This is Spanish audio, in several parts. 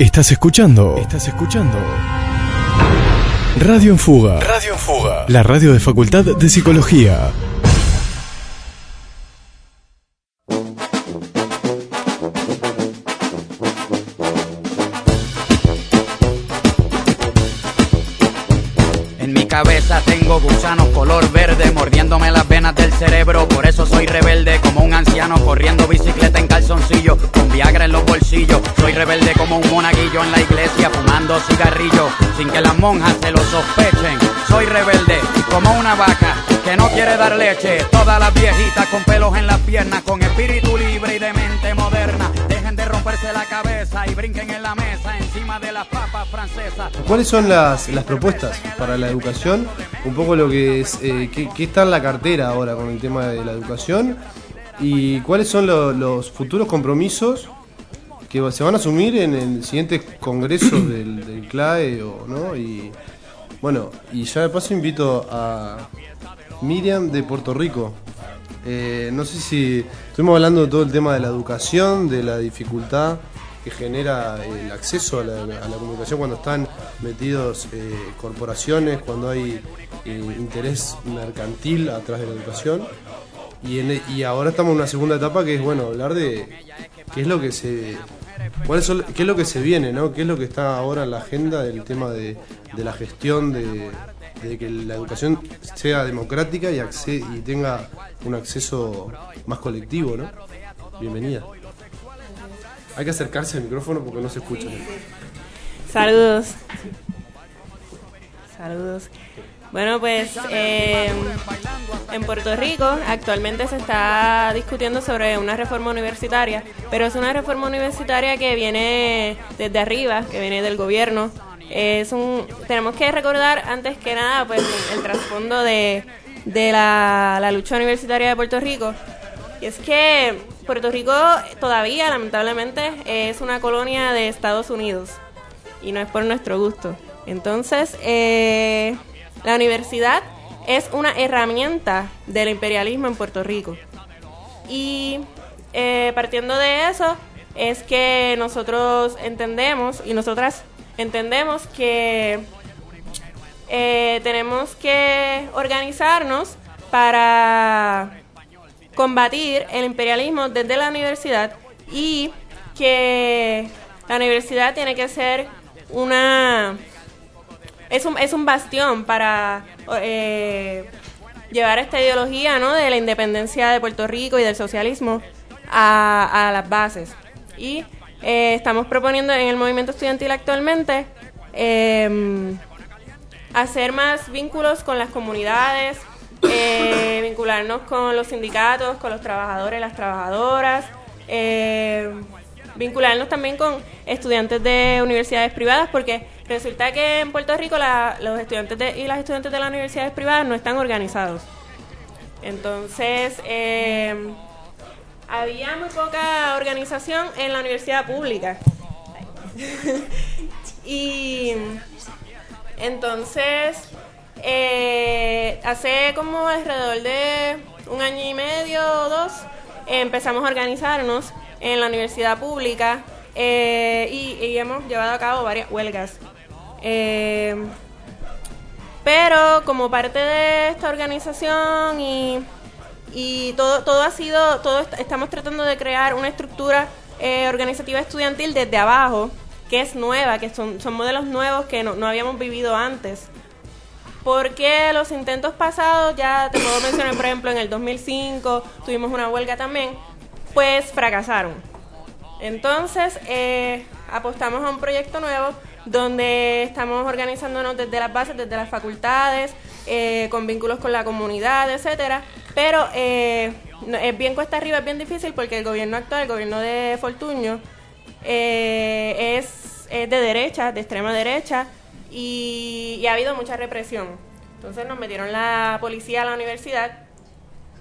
Estás escuchando. Estás escuchando. Radio en Fuga. Radio en Fuga. La radio de Facultad de Psicología. Tengo gusanos color verde mordiéndome las venas del cerebro. Por eso soy rebelde como un anciano corriendo bicicleta en calzoncillo con Viagra en los bolsillos. Soy rebelde como un monaguillo en la iglesia fumando cigarrillo sin que las monjas se lo sospechen. Soy rebelde como una vaca que no quiere dar leche. Todas las viejitas con pelos en las piernas, con espíritu libre y de mente moderna. Romperse la cabeza y brinquen en la mesa encima de las papas francesas. ¿Cuáles son las, las propuestas para la educación? Un poco lo que es, eh, qué, qué está en la cartera ahora con el tema de la educación y cuáles son lo- los futuros compromisos que se van a asumir en el siguiente congreso del, del CLAE o, ¿no? y bueno y ya de paso invito a Miriam de Puerto Rico Eh, no sé si estuvimos hablando de todo el tema de la educación de la dificultad que genera el acceso a la, comunicación cuando están metidos eh, corporaciones cuando hay eh, interés mercantil atrás de la educación. Y, en- y ahora estamos en una segunda etapa que es bueno hablar de qué es lo que se cuáles son- qué es lo que se viene no qué es lo que está ahora en la agenda del tema de, de la gestión de, de que la educación sea democrática y y tenga un acceso más colectivo no bienvenida hay que acercarse al micrófono porque no se escucha Saludos. Saludos. Bueno, pues eh, en Puerto Rico actualmente se está discutiendo sobre una reforma universitaria, pero es una reforma universitaria que viene desde arriba, que viene del gobierno. Es un, tenemos que recordar antes que nada pues el trasfondo de, de la, la lucha universitaria de Puerto Rico. Y es que Puerto Rico todavía, lamentablemente, es una colonia de Estados Unidos y no es por nuestro gusto. Entonces, eh, la universidad es una herramienta del imperialismo en Puerto Rico. Y eh, partiendo de eso, es que nosotros entendemos y nosotras entendemos que eh, tenemos que organizarnos para combatir el imperialismo desde la universidad y que la universidad tiene que ser una es un, es un bastión para eh, llevar esta ideología ¿no? de la independencia de Puerto Rico y del socialismo a, a las bases. Y eh, estamos proponiendo en el movimiento estudiantil actualmente eh, hacer más vínculos con las comunidades, eh, vincularnos con los sindicatos, con los trabajadores, las trabajadoras, eh, vincularnos también con estudiantes de universidades privadas, porque resulta que en Puerto Rico la- los estudiantes y las estudiantes de las universidades privadas no están organizados. Entonces, eh, había muy poca organización en la universidad pública. y entonces, eh, hace como alrededor de un año y medio o dos, empezamos a organizarnos en la universidad pública eh, y, y hemos llevado a cabo varias huelgas. Eh, pero como parte de esta organización y, y todo, todo ha sido, todo est- estamos tratando de crear una estructura eh, organizativa estudiantil desde abajo, que es nueva, que son, son modelos nuevos que no, no habíamos vivido antes. Porque los intentos pasados, ya te puedo mencionar, por ejemplo, en el 2005 tuvimos una huelga también, pues fracasaron. Entonces, eh, apostamos a un proyecto nuevo donde estamos organizándonos desde las bases, desde las facultades, eh, con vínculos con la comunidad, etcétera. Pero eh, es bien cuesta arriba, es bien difícil porque el gobierno actual, el gobierno de Fortuño, eh, es, de derecha, de extrema derecha, y, y ha habido mucha represión. Entonces nos metieron la policía a la universidad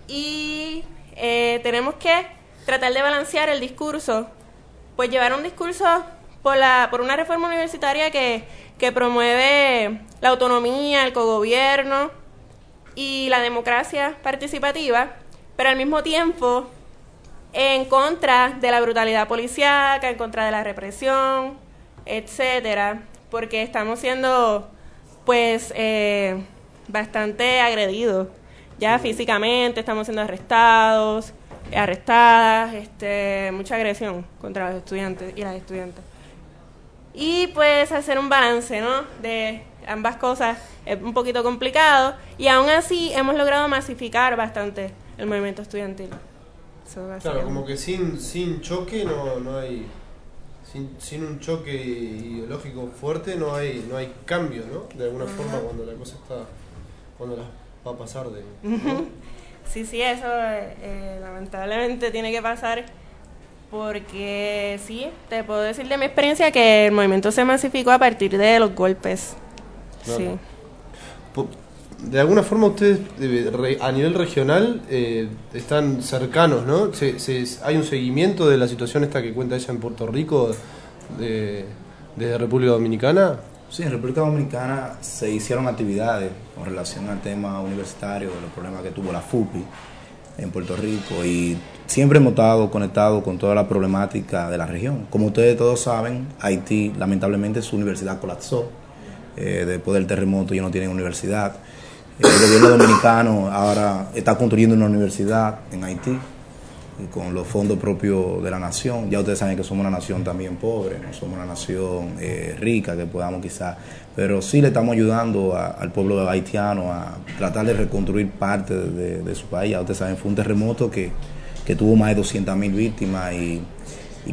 y eh, tenemos que tratar de balancear el discurso, pues llevar un discurso por, la, por una reforma universitaria que, que promueve la autonomía, el cogobierno y la democracia participativa, pero al mismo tiempo en contra de la brutalidad policíaca, en contra de la represión, etcétera, porque estamos siendo pues eh, bastante agredidos ya físicamente, estamos siendo arrestados, arrestadas, este, mucha agresión contra los estudiantes y las estudiantes. Y pues hacer un balance, ¿no? De ambas cosas es un poquito complicado y aún así hemos logrado masificar bastante el movimiento estudiantil. claro, como que sin, sin choque no, no hay sin, sin un choque ideológico fuerte no hay no hay cambio, ¿no? De alguna forma cuando la cosa está cuando la va a pasar de Sí, sí, eso eh, lamentablemente tiene que pasar porque sí, te puedo decir de mi experiencia que el movimiento se masificó a partir de los golpes. Sí. De alguna forma ustedes a nivel regional eh, están cercanos, ¿no? hay un seguimiento de la situación esta que cuenta ella en Puerto Rico de, desde República Dominicana. Sí, en República Dominicana se hicieron actividades con relación al tema universitario, los problemas que tuvo la FUPI en Puerto Rico y siempre hemos estado conectados con toda la problemática de la región. Como ustedes todos saben, Haití lamentablemente su universidad colapsó. Eh, después del terremoto ya no tienen universidad. El gobierno dominicano ahora está construyendo una universidad en Haití con los fondos propios de la nación. Ya ustedes saben que somos una nación también pobre, no somos una nación eh, rica que podamos quizás, pero sí le estamos ayudando al pueblo haitiano a tratar de reconstruir parte de, su país. Ya ustedes saben, fue un terremoto que, tuvo más de 200.000 mil víctimas y,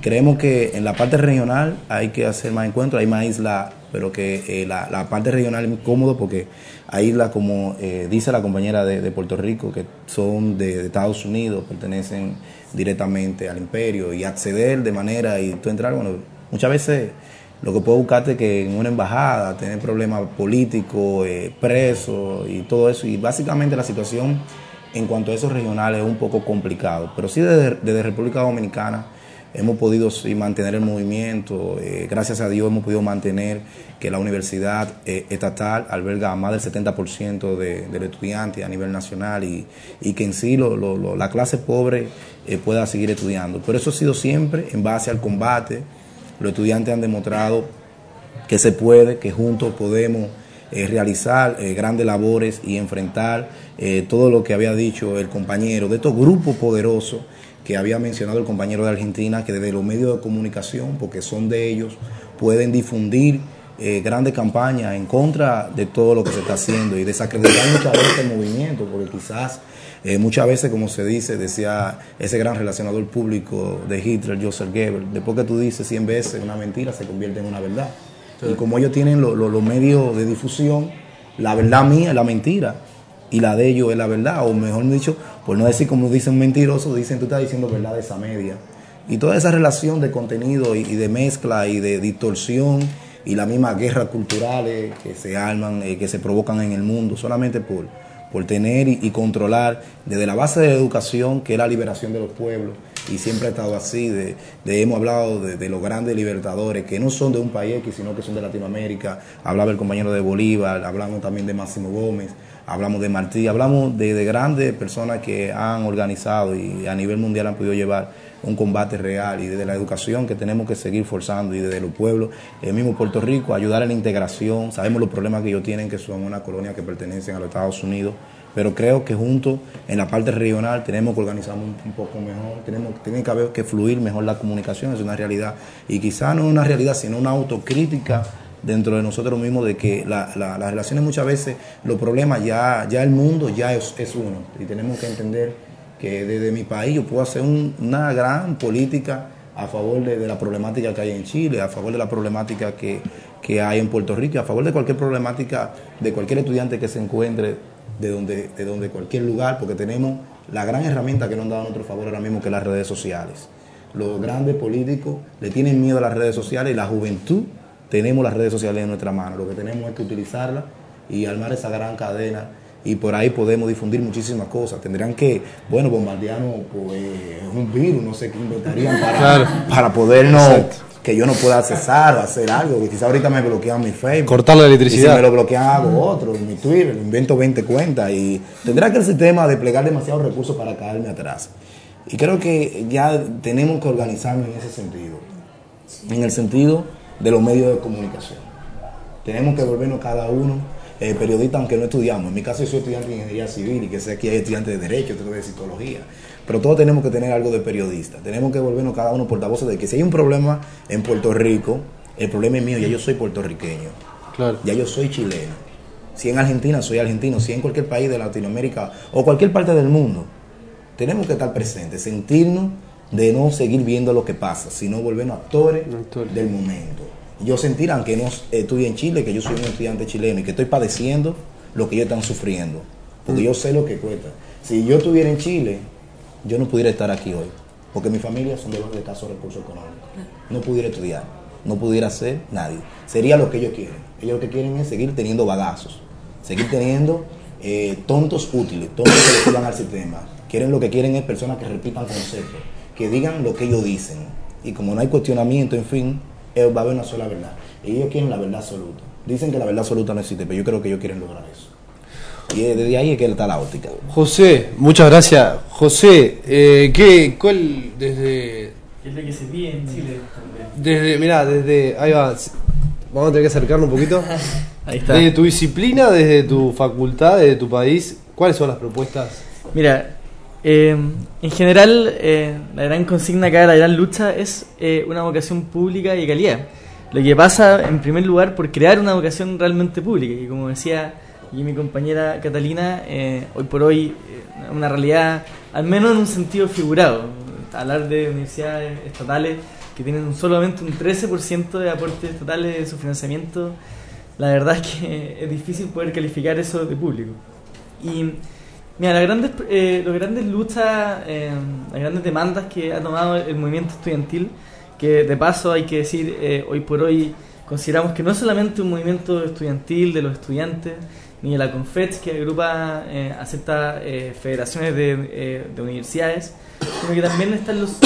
creemos que en la parte regional hay que hacer más encuentros, hay más islas, pero que eh, la, parte regional es muy cómodo porque hay islas como eh, dice la compañera de, Puerto Rico, que son de Estados Unidos, pertenecen directamente al imperio y acceder de manera y tú entrar, bueno, muchas veces lo que puede buscarte que en una embajada, tener problemas políticos, eh, presos y todo eso, y básicamente la situación en cuanto a esos regionales es un poco complicado, pero sí desde República Dominicana hemos podido mantener el movimiento, eh, gracias a Dios hemos podido mantener que la universidad eh, estatal alberga a más del 70% de, los estudiantes a nivel nacional y, que en sí la clase pobre eh, pueda seguir estudiando. Pero eso ha sido siempre en base al combate. Los estudiantes han demostrado que se puede, que juntos podemos realizar grandes labores y enfrentar todo lo que había dicho el compañero de estos grupos poderosos que había mencionado el compañero de Argentina, que desde los medios de comunicación, porque son de ellos, pueden difundir eh, grandes campañas en contra de todo lo que se está haciendo y desacreditar muchas veces el movimiento, porque quizás eh, muchas veces, como se dice, decía ese gran relacionador público de Hitler, Joseph Goebbels, después que tú dices 100 veces una mentira se convierte en una verdad. Y como ellos tienen los medios de difusión, la verdad mía es la mentira y la de ellos es la verdad, o mejor dicho, por no decir como dicen mentirosos, dicen tú estás diciendo verdad esa media. Y toda esa relación de contenido y, de mezcla y de distorsión y la misma guerra culturales que se arman, eh, que se provocan en el mundo, solamente por, por tener y, controlar desde la base de la educación, que es la liberación de los pueblos, y siempre ha estado así, de, hemos hablado de, de, los grandes libertadores, que no son de un país X, sino que son de Latinoamérica, hablaba el compañero de Bolívar, hablamos también de Máximo Gómez, hablamos de Martí, hablamos de, grandes personas que han organizado y a nivel mundial han podido llevar un combate real y desde la educación que tenemos que seguir forzando y desde los pueblos, el mismo Puerto Rico, ayudar a la integración, sabemos los problemas que ellos tienen, que son una colonia que pertenecen a los Estados Unidos, pero creo que juntos en la parte regional tenemos que organizarnos un, poco mejor, tenemos, tiene que haber que fluir mejor la comunicación, es una realidad, y quizá no una realidad, sino una autocrítica dentro de nosotros mismos de que las relaciones muchas veces, los problemas ya, ya el mundo ya es, uno y tenemos que entender que desde mi país yo puedo hacer una gran política a favor de, la problemática que hay en Chile, a favor de la problemática que, hay en Puerto Rico, a favor de cualquier problemática de cualquier estudiante que se encuentre de donde, de donde cualquier lugar, porque tenemos la gran herramienta que nos han dado a nuestro favor ahora mismo, que es las redes sociales. Los grandes políticos le tienen miedo a las redes sociales y la juventud tenemos las redes sociales en nuestra mano, lo que tenemos es que utilizarlas y armar esa gran cadena y por ahí podemos difundir muchísimas cosas. Tendrían que, bueno, bombardearnos pues, un virus, no sé qué inventarían para, para podernos, que yo no pueda accesar o hacer algo, que quizás ahorita me bloquean mi Facebook. Cortar la electricidad. Y si me lo bloquean hago otro, mi Twitter, invento 20 cuentas y tendrá que el sistema desplegar demasiados recursos para caerme atrás. Y creo que ya tenemos que organizarnos en ese sentido. En el sentido de los medios de comunicación. Tenemos que volvernos cada uno eh, periodistas, aunque no estudiamos. En mi caso, yo soy estudiante de ingeniería civil y que sé que hay estudiantes de derecho, otros de psicología. Pero todos tenemos que tener algo de periodista. Tenemos que volvernos cada uno portavoces de que si hay un problema en Puerto Rico, el problema es mío, ya yo soy puertorriqueño. Claro. Ya yo soy chileno. Si en Argentina soy argentino, si en cualquier país de Latinoamérica o cualquier parte del mundo, tenemos que estar presentes, sentirnos de no seguir viendo lo que pasa, sino volvernos actores Actores. del momento. Yo sentir, aunque no estudie en Chile, que yo soy un estudiante chileno y que estoy padeciendo lo que ellos están sufriendo, porque yo sé lo que cuesta. Si yo estuviera en Chile, yo no pudiera estar aquí hoy, porque mi familia son de los de escasos recursos económicos. No pudiera estudiar, no pudiera ser nadie. Sería lo que ellos quieren. Ellos lo que quieren es seguir teniendo bagazos, seguir teniendo eh, tontos útiles, tontos que le al sistema. Quieren lo que quieren es personas que repitan conceptos, que digan lo que ellos dicen. Y como no hay cuestionamiento, en fin, eh, va a haber una sola verdad. Y ellos quieren la verdad absoluta. Dicen que la verdad absoluta no existe, pero yo creo que ellos quieren lograr eso. Y desde ahí es que está la óptica. José, muchas gracias. José, eh, ¿qué, cuál, desde, Es lo que se pide en Chile. desde, mirá, desde, ahí va, vamos a tener que acercarnos un poquito. Ahí está. Desde tu disciplina, desde tu facultad, desde tu país, ¿cuáles son las propuestas? Mira, eh, en general, eh, la gran consigna acá, la gran lucha es eh, una vocación pública y calidad. Lo que pasa, en primer lugar, por crear una vocación realmente pública. Y como decía mi compañera Catalina, eh, hoy por hoy, eh, una realidad, al menos en un sentido figurado. Hablar de universidades estatales que tienen solamente un 13% de aportes estatales de su financiamiento, la verdad es que es difícil poder calificar eso de público. Y mira, las grandes, eh, grandes luchas, eh, las grandes demandas que ha tomado el movimiento estudiantil, que de paso hay que decir, eh, hoy por hoy consideramos que no es solamente un movimiento estudiantil de los estudiantes, ni de la CONFET, que agrupa eh, a ciertas eh, federaciones de, de universidades, sino que también están los,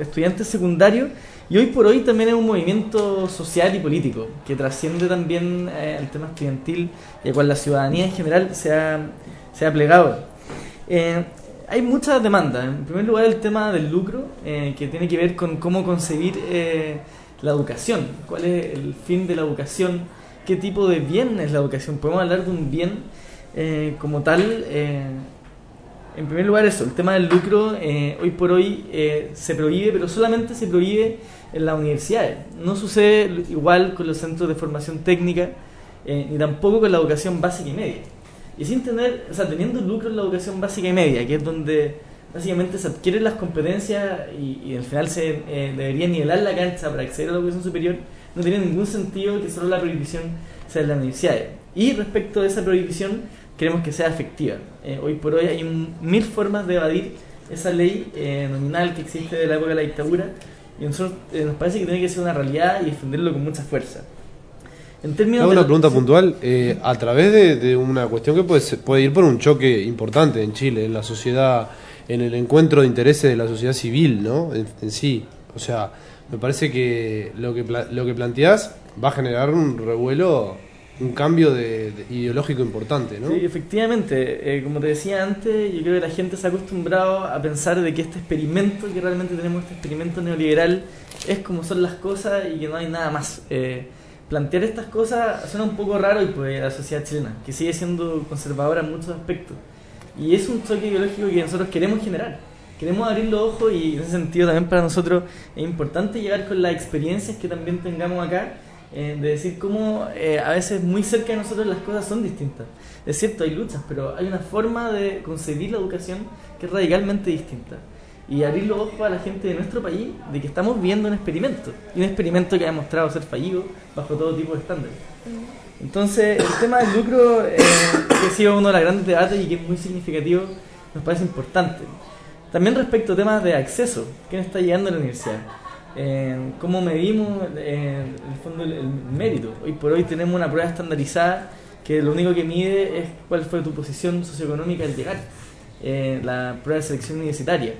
estudiantes secundarios y hoy por hoy también es un movimiento social y político que trasciende también al tema estudiantil y al cual la ciudadanía en general se ha, se ha plegado. Eh, hay muchas demandas. En primer lugar, el tema del lucro, eh, que tiene que ver con cómo concebir eh, la educación. ¿Cuál es el fin de la educación? ¿Qué tipo de bien es la educación? ¿Podemos hablar de un bien como tal? En primer lugar, eso, el tema del lucro hoy por hoy se prohíbe, pero solamente se prohíbe en las universidades. No sucede igual con los centros de formación técnica, ni tampoco con la educación básica y media. Y sin tener, o sea, teniendo lucro en la educación básica y media, que es donde básicamente se adquieren las competencias y, y al final se eh, debería nivelar la cancha para acceder a la educación superior, no tiene ningún sentido que solo la prohibición sea en las universidades. Y respecto de esa prohibición, queremos que sea efectiva. Eh, hoy por hoy hay un- mil formas de evadir esa ley eh, nominal que existe de la época de la dictadura y nosotros eh, nos parece que tiene que ser una realidad y defenderlo con mucha fuerza. En términos una pregunta puntual. eh, a través de, de una cuestión que puede, puede ir por un choque importante en Chile, en la sociedad, en el encuentro de intereses de la sociedad civil, ¿no? En, en sí. O sea, me parece que lo que, lo que planteás va a generar un revuelo, un cambio de, de- ideológico importante, ¿no? Sí, efectivamente. Eh, como te decía antes, yo creo que la gente se ha acostumbrado a pensar de que este experimento que realmente tenemos, este experimento neoliberal, es como son las cosas y que no hay nada más. Eh, plantear estas cosas suena un poco raro y pues a la sociedad chilena, que sigue siendo conservadora en muchos aspectos. Y es un choque ideológico que nosotros queremos generar. Queremos abrir los ojos y en ese sentido también para nosotros es importante llegar con las experiencias que también tengamos acá, eh, de decir cómo eh, a veces muy cerca de nosotros las cosas son distintas. Es cierto, hay luchas, pero hay una forma de concebir la educación que es radicalmente distinta. Y abrir los ojos a la gente de nuestro país de que estamos viendo un experimento. Y un experimento que ha demostrado ser fallido bajo todo tipo de estándares. Entonces, el tema del lucro, eh, que ha sido uno de los grandes debates y que es muy significativo, nos parece importante. También respecto a temas de acceso, ¿quién está llegando a la universidad? Eh, ¿Cómo medimos eh, en el fondo el, el mérito? Hoy por hoy tenemos una prueba estandarizada que lo único que mide es cuál fue tu posición socioeconómica al llegar. Eh, la prueba de selección universitaria,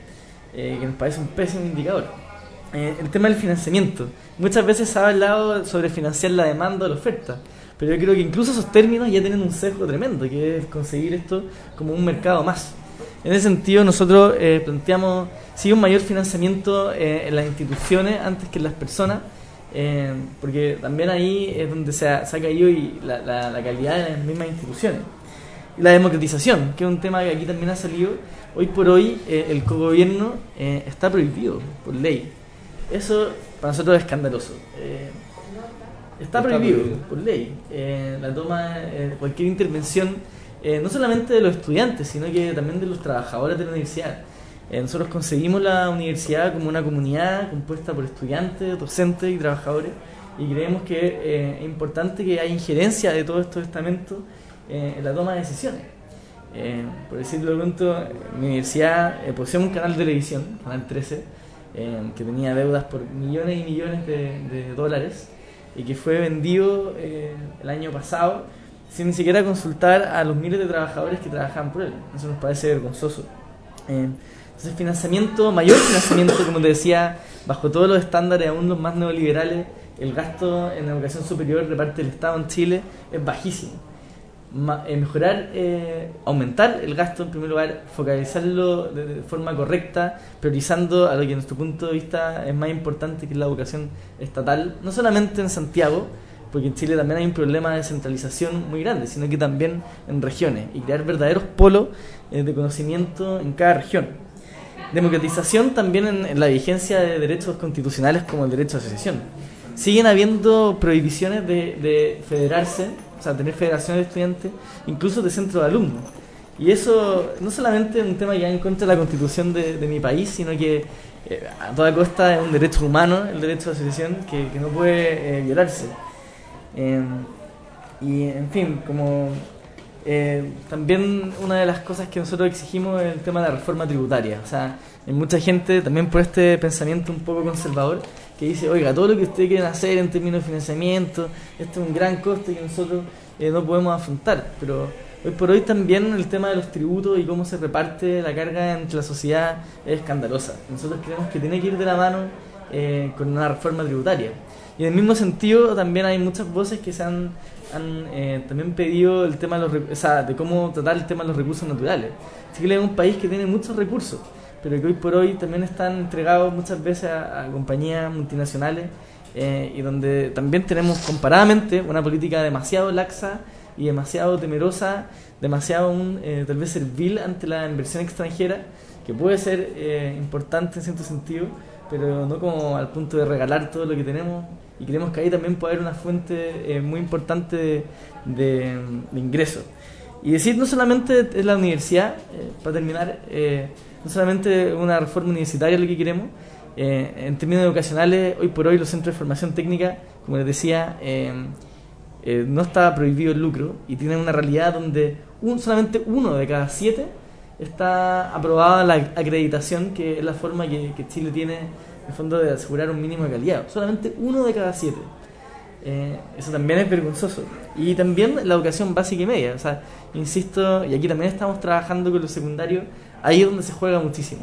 eh, que nos parece un pésimo indicador. Eh, el tema del financiamiento. Muchas veces se ha hablado sobre financiar la demanda o la oferta, pero yo creo que incluso esos términos ya tienen un sesgo tremendo, que es conseguir esto como un mercado más. En ese sentido, nosotros eh, planteamos sí un mayor financiamiento eh, en las instituciones antes que en las personas, eh, porque también ahí es donde se ha, se ha caído y la, la, la, calidad de las mismas instituciones. La democratización, que es un tema que aquí también ha salido, hoy por hoy eh, el cogobierno eh, está prohibido por ley. Eso para nosotros es escandaloso. Eh, está, prohibido, prohibido, por ley. la toma, cualquier intervención, no solamente de los estudiantes, sino que también de los trabajadores de la universidad. nosotros conseguimos la universidad como una comunidad compuesta por estudiantes, docentes y trabajadores y creemos que es importante que haya injerencia de todos estos estamentos en la toma de decisiones. Eh, por decirlo pronto, mi universidad eh, posee un canal de televisión, Canal 13, eh, que tenía deudas por millones y millones de, dólares y que fue vendido eh, el año pasado sin ni siquiera consultar a los miles de trabajadores que trabajaban por él. Eso nos parece vergonzoso. entonces, financiamiento, mayor financiamiento, como te decía, bajo todos los estándares, aún los más neoliberales, el gasto en educación superior de parte del Estado en Chile es bajísimo mejorar, eh, aumentar el gasto en primer lugar, focalizarlo de, forma correcta, priorizando a lo que en nuestro punto de vista es más importante que es la educación estatal, no solamente en Santiago, porque en Chile también hay un problema de centralización muy grande, sino que también en regiones y crear verdaderos polos eh, de conocimiento en cada región. Democratización también en, la vigencia de derechos constitucionales como el derecho a asociación. Siguen habiendo prohibiciones de, de federarse o sea, tener federaciones de estudiantes, incluso de centro de alumnos. Y eso no solamente es un tema que va en contra de la constitución de, mi país, sino que eh, a toda costa es un derecho humano, el derecho de asociación, que, no puede eh, violarse. Em, y en fin, como eh, también una de las cosas que nosotros exigimos es el tema de la reforma tributaria. O sea, hay mucha gente también por este pensamiento un poco conservador que dice, oiga, todo lo que ustedes quieren hacer en términos de financiamiento, esto es un gran coste que nosotros eh, no podemos afrontar. Pero hoy por hoy también el tema de los tributos y cómo se reparte la carga entre la sociedad es escandalosa. Nosotros creemos que tiene que ir de la mano eh, con una reforma tributaria. Y en el mismo sentido también hay muchas voces que se han, han eh, también pedido el tema de, los, o sea, de cómo tratar el tema de los recursos naturales. Chile es un país que tiene muchos recursos pero que hoy por hoy también están entregados muchas veces a, compañías multinacionales eh, y donde también tenemos comparadamente una política demasiado laxa y demasiado temerosa, demasiado eh, tal vez servil ante la inversión extranjera, que puede ser eh, importante en cierto sentido, pero no como al punto de regalar todo lo que tenemos y creemos que ahí también puede haber una fuente muy importante de, de ingresos. Y decir no solamente es la universidad, para terminar, no solamente una reforma universitaria lo que queremos, eh, en términos educacionales, hoy por hoy los centros de formación técnica, como les decía, eh, eh, no está prohibido el lucro y tienen una realidad donde un, solamente uno de cada siete está aprobada la acreditación, que es la forma que, Chile tiene, en el fondo, de asegurar un mínimo de calidad. Solamente uno de cada siete. Eso también es vergonzoso. Y también la educación básica y media. O sea, insisto, y aquí también estamos trabajando con los secundarios ahí es donde se juega muchísimo.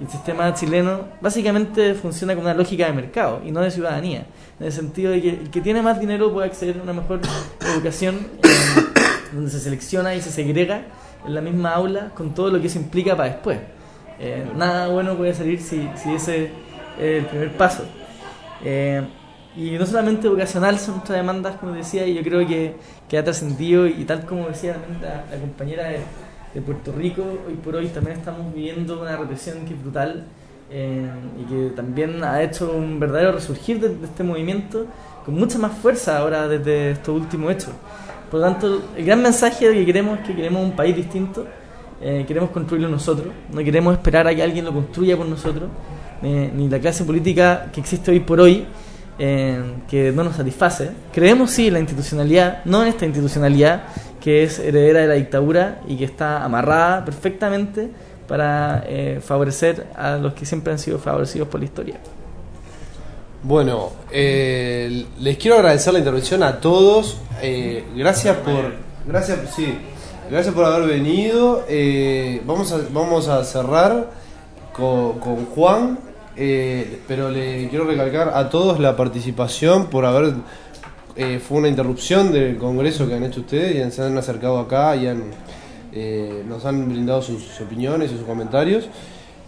El sistema chileno básicamente funciona con una lógica de mercado y no de ciudadanía. En el sentido de que el que tiene más dinero puede acceder a una mejor educación donde se selecciona y se segrega en la misma aula con todo lo que eso implica para después. Eh, nada bueno puede salir si, si ese es el primer paso. Eh, y no solamente educacional son nuestras demandas, como decía, y yo creo que, que ha trascendido, y tal como decía la, la compañera de de Puerto Rico, hoy por hoy también estamos viviendo una represión que es brutal eh, y que también ha hecho un verdadero resurgir de, este movimiento con mucha más fuerza ahora desde estos últimos hechos. Por lo tanto, el gran mensaje que queremos es que queremos un país distinto, eh, queremos construirlo nosotros, no queremos esperar a que alguien lo construya por nosotros, eh, ni la clase política que existe hoy por hoy, que no nos satisface. Creemos sí en la institucionalidad, no en esta institucionalidad que es heredera de la dictadura y que está amarrada perfectamente para eh, favorecer a los que siempre han sido favorecidos por la historia. Bueno, eh, les quiero agradecer la intervención a todos. Eh, gracias por, gracias, sí, gracias por haber venido. vamos a, vamos a cerrar con, con Juan, pero le quiero recalcar a todos la participación por haber eh, fue una interrupción del congreso que han hecho ustedes y se han acercado acá y han, eh, nos han brindado sus, opiniones y sus comentarios.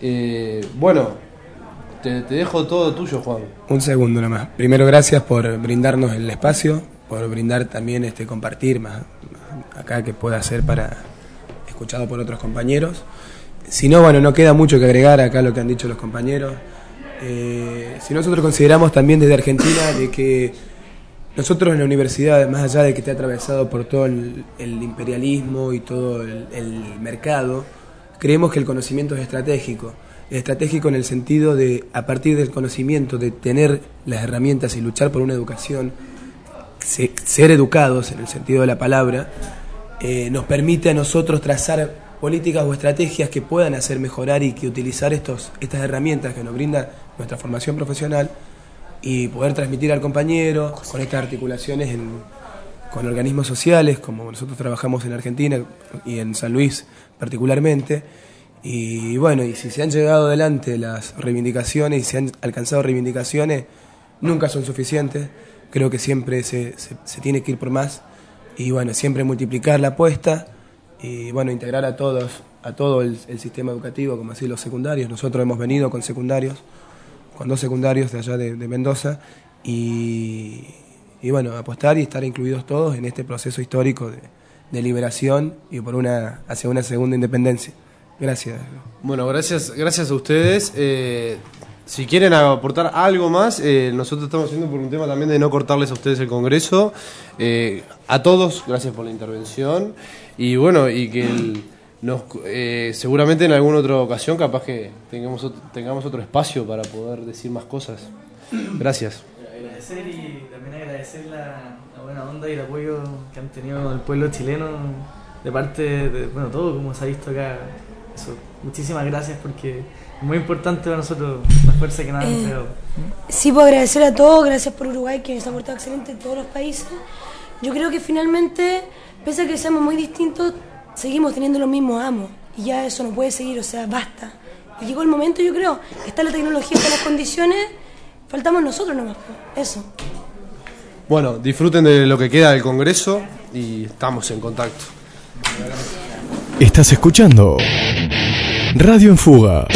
Eh, bueno, te, dejo todo tuyo, Juan. Un segundo nomás. Primero, gracias por brindarnos el espacio, por brindar también este compartir más, acá que pueda ser para escuchado por otros compañeros. Si no, bueno, no queda mucho que agregar acá lo que han dicho los compañeros. Eh, si nosotros consideramos también desde Argentina de que nosotros en la universidad, más allá de que esté atravesado por todo el, imperialismo y todo el, mercado, creemos que el conocimiento es estratégico. Es estratégico en el sentido de, a partir del conocimiento, de tener las herramientas y luchar por una educación, ser educados en el sentido de la palabra, eh, nos permite a nosotros trazar políticas o estrategias que puedan hacer mejorar y que utilizar estos, estas herramientas que nos brinda nuestra formación profesional y poder transmitir al compañero con estas articulaciones con organismos sociales, como nosotros trabajamos en Argentina y en San Luis particularmente. Y bueno, y si se han llegado adelante las reivindicaciones y se han alcanzado reivindicaciones, nunca son suficientes. Creo que siempre se, se, tiene que ir por más. Y bueno, siempre multiplicar la apuesta y bueno, integrar a todos, a todo el, el sistema educativo, como así los secundarios. Nosotros hemos venido con secundarios con dos secundarios de allá de, Mendoza y, bueno, apostar y estar incluidos todos en este proceso histórico de, liberación y por una hacia una segunda independencia. Gracias. Bueno, gracias, gracias a ustedes. Eh, si quieren aportar algo más, eh, nosotros estamos haciendo por un tema también de no cortarles a ustedes el Congreso. Eh, a todos, gracias por la intervención. Y bueno, y que el nos, eh, seguramente en alguna otra ocasión capaz que tengamos, tengamos otro espacio para poder decir más cosas. Gracias. Agradecer y también agradecer la, buena onda y el apoyo que han tenido el pueblo chileno de parte de, bueno, todo como se ha visto acá. Eso, muchísimas gracias porque es muy importante para nosotros la fuerza que nos han eh, entregado. Sí, puedo agradecer a todos, gracias por Uruguay que nos ha portado excelente en todos los países. Yo creo que finalmente, pese a que seamos muy distintos, seguimos teniendo los mismos amos y ya eso no puede seguir, o sea, basta. Y llegó el momento, yo creo, está la tecnología, están las condiciones, faltamos nosotros nomás, eso. Bueno, disfruten de lo que queda del Congreso y estamos en contacto. Estás escuchando Radio en Fuga.